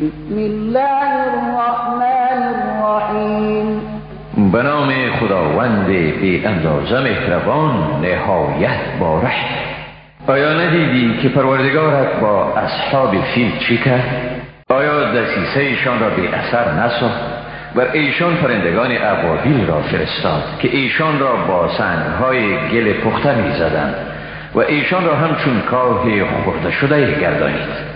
بسم الله الرحمن الرحیم به نام خداوند بی اندازه مهربان نهایت بارش آیا ندیدی که پروردگارت با اصحاب فیل چی کرد؟ آیا دسیسه ایشان را به اثر نساخت؟ بر ایشان پرندگان عبابیل را فرستاد که ایشان را با سنگهای گل پخته می زدن و ایشان را همچون کاه خورده شده گردانید